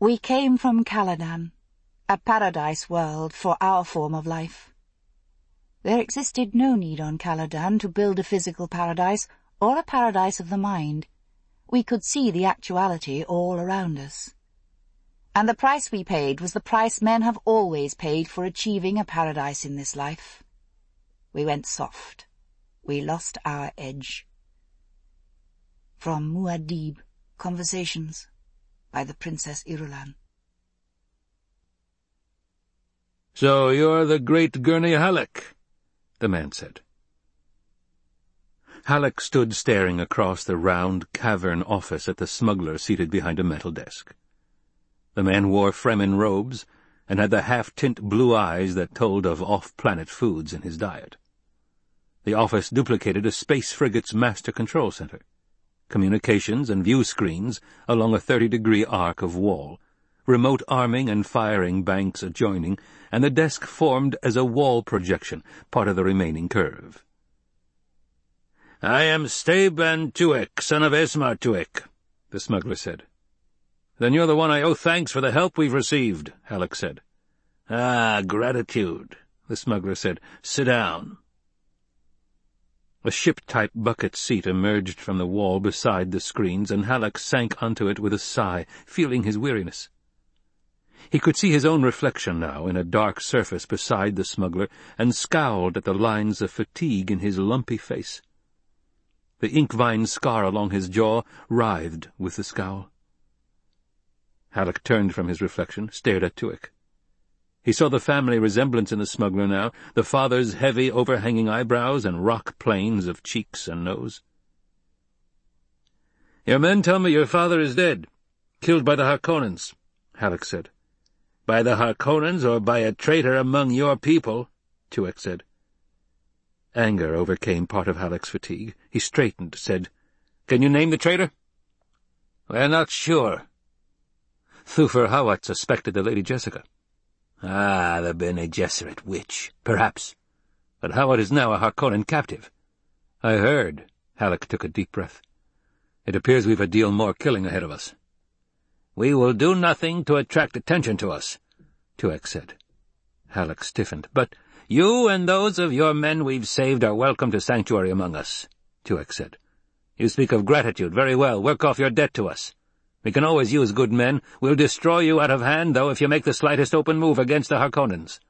We came from Caladan, a paradise world for our form of life. There existed no need on Caladan to build a physical paradise or a paradise of the mind. We could see the actuality all around us. And the price we paid was the price men have always paid for achieving a paradise in this life. We went soft. We lost our edge. From Muad'Dib, Conversations, by the Princess Irulan. So you're the great Gurney Halleck, the man said. Halleck stood staring across the round cavern office at the smuggler seated behind a metal desk. The man wore Fremen robes and had the half-tint blue eyes that told of off-planet foods in his diet. The office duplicated a space frigate's master control center. Communications and view screens along a 30-degree arc of wall, remote arming and firing banks adjoining, and the desk formed as a wall projection, part of the remaining curve. I am Steban Tuek, son of Esmar Tuek, the smuggler said. Then you're the one I owe thanks for the help we've received, Halleck said. Ah, gratitude, the smuggler said. Sit down. A ship-type bucket seat emerged from the wall beside the screens, and Halleck sank onto it with a sigh, feeling his weariness. He could see his own reflection now in a dark surface beside the smuggler, and scowled at the lines of fatigue in his lumpy face. The ink-vine scar along his jaw writhed with the scowl. Halleck turned from his reflection, stared at Tuek. He saw the family resemblance in the smuggler now, the father's heavy, overhanging eyebrows and rock planes of cheeks and nose. "'Your men tell me your father is dead, killed by the Harkonnens,' Halleck said. "'By the Harkonnens or by a traitor among your people,' Tuek said. Anger overcame part of Halleck's fatigue. He straightened, said, "'Can you name the traitor?' "'We're not sure.' Thufir Hawat suspected the Lady Jessica. Ah, the Bene Gesserit witch, perhaps. But Hawat is now a Harkonnen captive. I heard. Halleck took a deep breath. It appears we've a deal more killing ahead of us. We will do nothing to attract attention to us, Tuek said. Halleck stiffened. But you and those of your men we've saved are welcome to sanctuary among us, Tuek said. You speak of gratitude. Very well. Work off your debt to us. We can always use good men. We'll destroy you out of hand, though, if you make the slightest open move against the Harkonnens.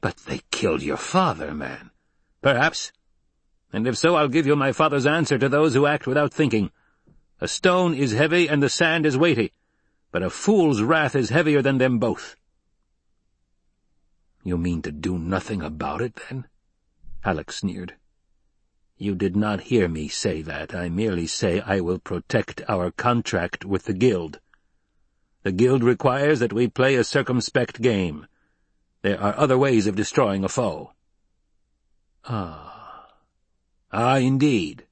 But they killed your father, man. Perhaps. And if so, I'll give you my father's answer to those who act without thinking. A stone is heavy and the sand is weighty, but a fool's wrath is heavier than them both. You mean to do nothing about it, then? Halleck sneered. You did not hear me say that. I merely say I will protect our contract with the Guild. The Guild requires that we play a circumspect game. There are other ways of destroying a foe. Ah. Ah, indeed.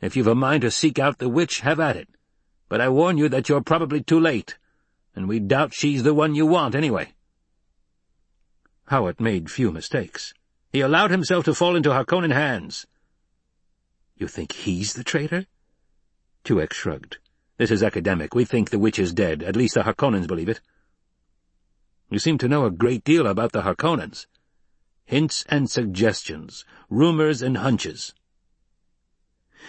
If you've a mind to seek out the witch, have at it. But I warn you that you're probably too late, and we doubt she's the one you want anyway. Hawat made few mistakes. He allowed himself to fall into Harkonnen hands. You think he's the traitor? Tuek shrugged. This is academic. We think the witch is dead. At least the Harkonnens believe it. You seem to know a great deal about the Harkonnens. Hints and suggestions, rumors and hunches.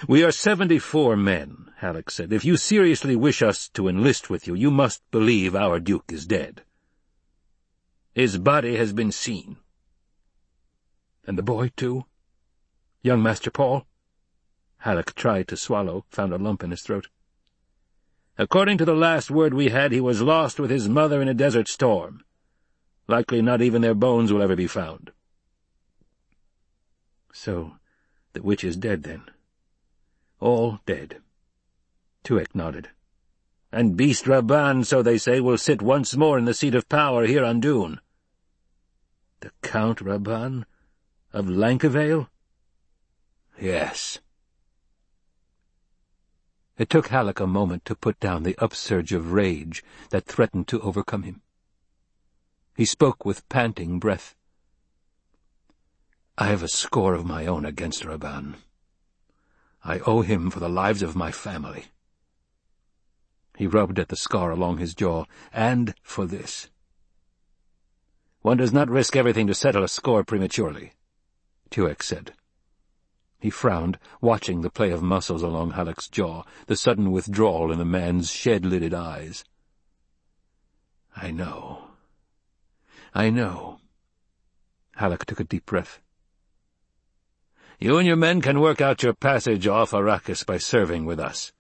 We are seventy-four men, Halleck said. If you seriously wish us to enlist with you, you must believe our duke is dead. His body has been seen. And the boy, too? Young Master Paul? Halleck tried to swallow, found a lump in his throat. According to the last word we had, he was lost with his mother in a desert storm. Likely not even their bones will ever be found. So, the witch is dead, then? All dead. Tuek nodded. And Beast Rabban, so they say, will sit once more in the seat of power here on Dune. The Count Rabban? Of Lankiveil? Yes. It took Halleck a moment to put down the upsurge of rage that threatened to overcome him. He spoke with panting breath. I have a score of my own against Rabban. I owe him for the lives of my family. He rubbed at the scar along his jaw. And for this. One does not risk everything to settle a score prematurely, Tuek said. He frowned, watching the play of muscles along Halleck's jaw, the sudden withdrawal in the man's shed-lidded eyes. I know. I know. Halleck took a deep breath. You and your men can work out your passage off Arrakis by serving with us.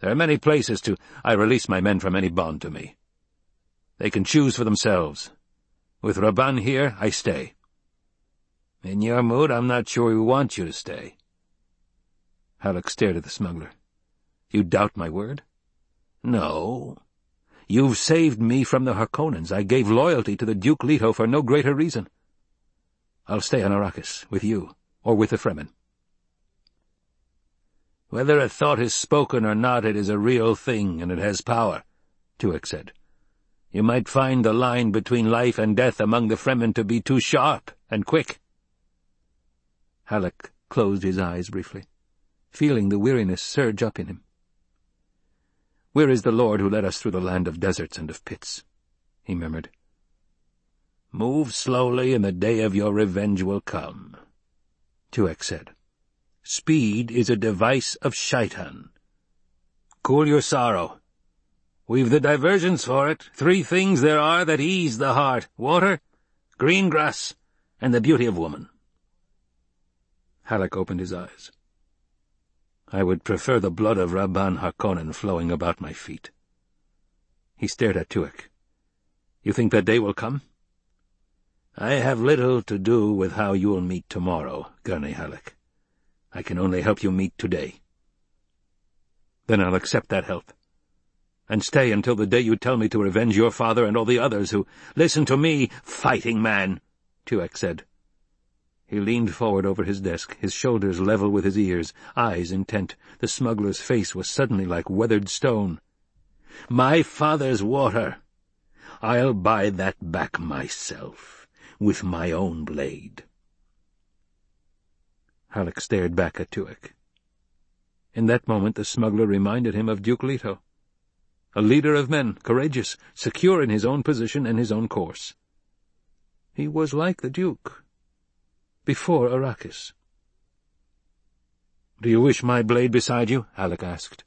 There are many places to— I release my men from any bond to me. They can choose for themselves. With Rabban here, I stay. In your mood, I'm not sure we want you to stay. Halleck stared at the smuggler. You doubt my word? No. You've saved me from the Harkonnens. I gave loyalty to the Duke Leto for no greater reason. I'll stay on Arrakis, with you or with the Fremen. Whether a thought is spoken or not, it is a real thing, and it has power, Tuek said. You might find the line between life and death among the Fremen to be too sharp and quick. Halleck closed his eyes briefly, feeling the weariness surge up in him. Where is the Lord who led us through the land of deserts and of pits? he murmured. Move slowly, and the day of your revenge will come. Tuek said. Speed is a device of Shaitan. Cool your sorrow. We've the diversions for it. Three things there are that ease the heart. Water, green grass, and the beauty of woman. Halleck opened his eyes. I would prefer the blood of Rabban Harkonnen flowing about my feet. He stared at Tuek. You think that day will come? I have little to do with how you'll meet tomorrow, Gurney Halleck. I can only help you meet today. Then I'll accept that help. And stay until the day you tell me to revenge your father and all the others who— Listen to me, fighting man, Tuek said. He leaned forward over his desk, his shoulders level with his ears, eyes intent. The smuggler's face was suddenly like weathered stone. My father's water. I'll buy that back myself with my own blade. Halleck stared back at Tuek. In that moment the smuggler reminded him of Duke Leto, a leader of men, courageous, secure in his own position and his own course. He was like the Duke, before Arrakis. "'Do you wish my blade beside you?' Halleck asked.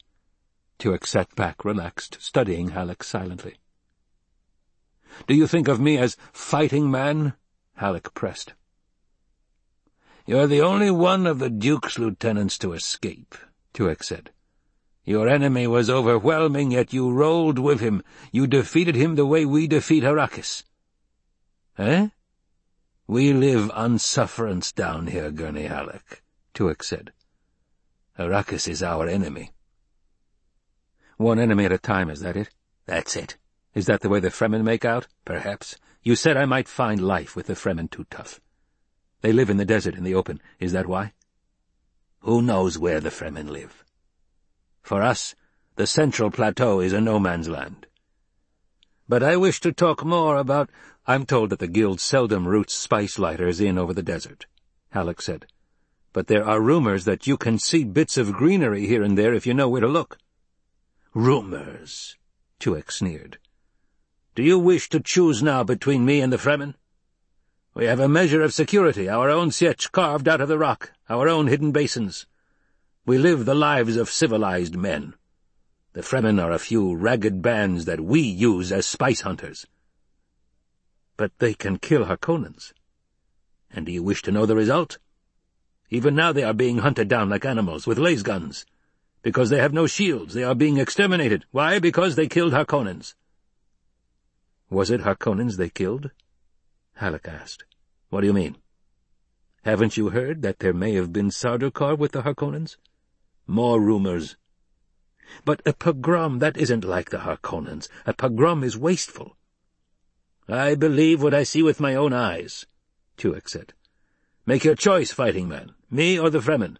Tuek sat back, relaxed, studying Halleck silently. Do you think of me as fighting man? Halleck pressed. You're the only one of the Duke's lieutenants to escape, Tuek said. Your enemy was overwhelming, yet you rolled with him. You defeated him the way we defeat Arrakis. Eh? We live on sufferance down here, Gurney Halleck, Tuek said. Arrakis is our enemy. One enemy at a time, is that it? That's it. Is that the way the Fremen make out? Perhaps. You said I might find life with the Fremen too tough. They live in the desert in the open. Is that why? Who knows where the Fremen live? For us, the central plateau is a no-man's land. But I wish to talk more about— I'm told that the Guild seldom routes spice lighters in over the desert, Halleck said. But there are rumors that you can see bits of greenery here and there if you know where to look. Rumors, Tuek sneered. Do you wish to choose now between me and the Fremen? We have a measure of security, our own sietch carved out of the rock, our own hidden basins. We live the lives of civilized men. The Fremen are a few ragged bands that we use as spice hunters. But they can kill Harkonnens. And do you wish to know the result? Even now they are being hunted down like animals, with laser guns. Because they have no shields, they are being exterminated. Why? Because they killed Harkonnens. Was it Harkonnens they killed? Halleck asked. What do you mean? Haven't you heard that there may have been Sardaukar with the Harkonnens? More rumors. But a pogrom, that isn't like the Harkonnens. A pogrom is wasteful. I believe what I see with my own eyes, Tuek said. Make your choice, fighting man, me or the Fremen.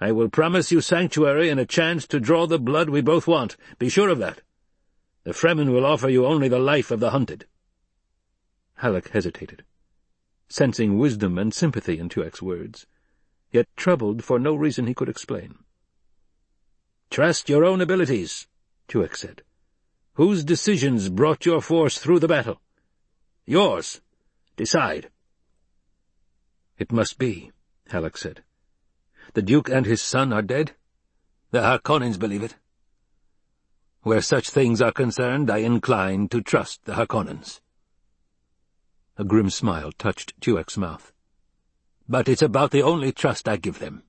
I will promise you sanctuary and a chance to draw the blood we both want. Be sure of that. The Fremen will offer you only the life of the hunted. Halleck hesitated, sensing wisdom and sympathy in Tuek's words, yet troubled for no reason he could explain. Trust your own abilities, Tuek said. Whose decisions brought your force through the battle? Yours. Decide. It must be, Halleck said. The Duke and his son are dead? The Harkonnens believe it. Where such things are concerned, I incline to trust the Harkonnens. A grim smile touched Tuek's mouth. But it's about the only trust I give them.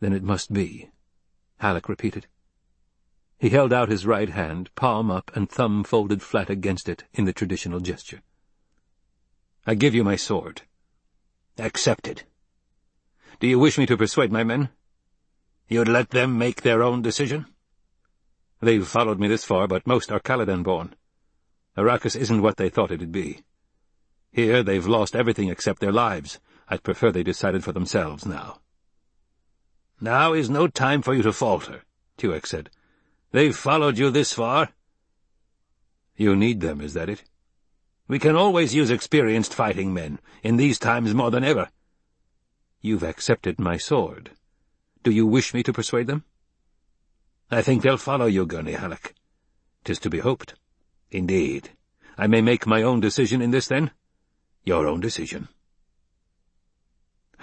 Then it must be, Halleck repeated. He held out his right hand, palm up and thumb folded flat against it in the traditional gesture. I give you my sword. Accepted. Do you wish me to persuade my men? You'd let them make their own decision? They've followed me this far, but most are Caladan-born. Arrakis isn't what they thought it'd be. Here they've lost everything except their lives. I'd prefer they decided for themselves now. Now is no time for you to falter, Tuek said. They've followed you this far. You need them, is that it? We can always use experienced fighting men, in these times more than ever. You've accepted my sword. Do you wish me to persuade them? I think they'll follow you, Gurney Halleck. Tis to be hoped. Indeed. I may make my own decision in this, then? Your own decision.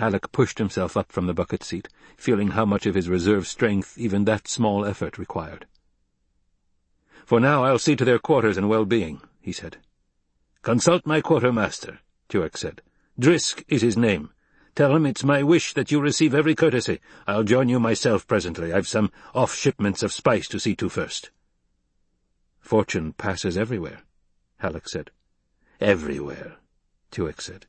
Halleck pushed himself up from the bucket seat, feeling how much of his reserve strength even that small effort required. For now I'll see to their quarters and well-being, he said. Consult my quartermaster, Tuek said. Drisq is his name. Tell him it's my wish that you receive every courtesy. I'll join you myself presently. I've some off-shipments of spice to see to first. Fortune passes everywhere, Halleck said. Everywhere, Tuek said.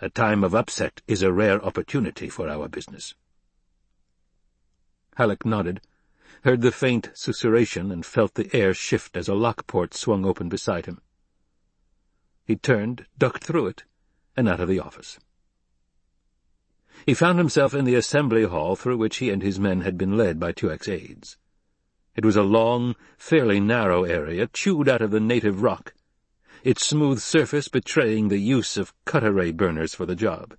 A time of upset is a rare opportunity for our business. Halleck nodded, heard the faint susurration, and felt the air shift as a lockport swung open beside him. He turned, ducked through it, and out of the office. He found himself in the assembly hall through which he and his men had been led by Tuek's aides. It was a long, fairly narrow area, chewed out of the native rock, its smooth surface betraying the use of cutteray burners for the job.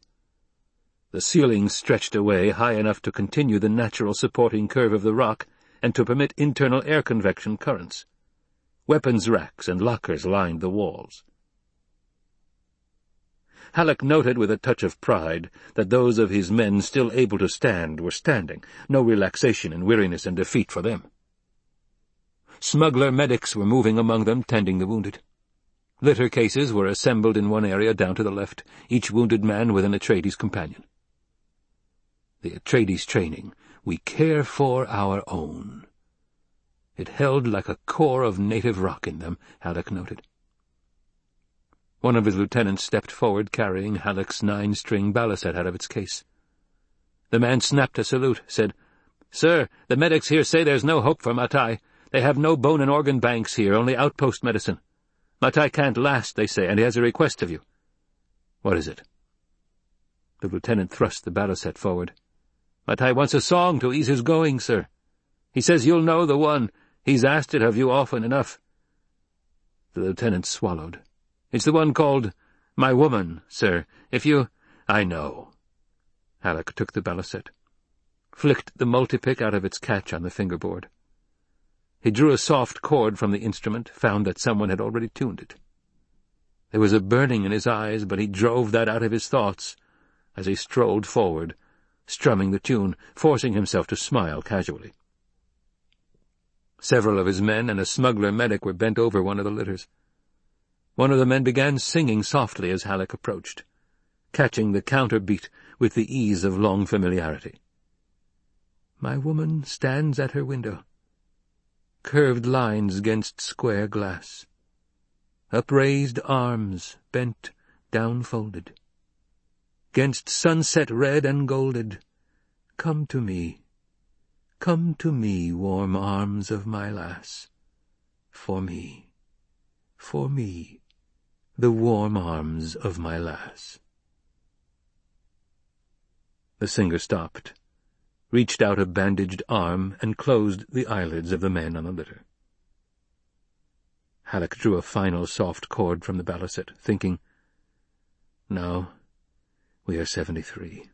The ceiling stretched away high enough to continue the natural supporting curve of the rock and to permit internal air convection currents. Weapons racks and lockers lined the walls. Halleck noted with a touch of pride that those of his men still able to stand were standing, no relaxation in weariness and defeat for them. Smuggler medics were moving among them, tending the wounded. Litter cases were assembled in one area down to the left, each wounded man with an Atreides companion. The Atreides training, we care for our own. It held like a core of native rock in them, Halleck noted. One of his lieutenants stepped forward, carrying Halleck's nine-string balisette out of its case. The man snapped a salute, said, Sir, the medics here say there's no hope for Mattai. They have no bone and organ banks here, only outpost medicine. Mattai can't last, they say, and he has a request of you. What is it? The lieutenant thrust the balisette forward. Mattai wants a song to ease his going, sir. He says you'll know the one. He's asked it of you often enough. The lieutenant swallowed. It's the one called My Woman, sir. If you— I know. Halleck took the balisette, flicked the multipick out of its catch on the fingerboard. He drew a soft chord from the instrument, found that someone had already tuned it. There was a burning in his eyes, but he drove that out of his thoughts as he strolled forward, strumming the tune, forcing himself to smile casually. Several of his men and a smuggler medic were bent over one of the litters. One of the men began singing softly as Halleck approached, catching the counter beat with the ease of long familiarity. My woman stands at her window curved lines against square glass, upraised arms bent down-folded. Against sunset red and golded, come to me, come to me, warm arms of my lass, for me, for me, the warm arms of my lass. The singer stopped reached out a bandaged arm and closed the eyelids of the man on the litter. Halleck drew a final soft chord from the balisette, thinking, No, we are seventy-three.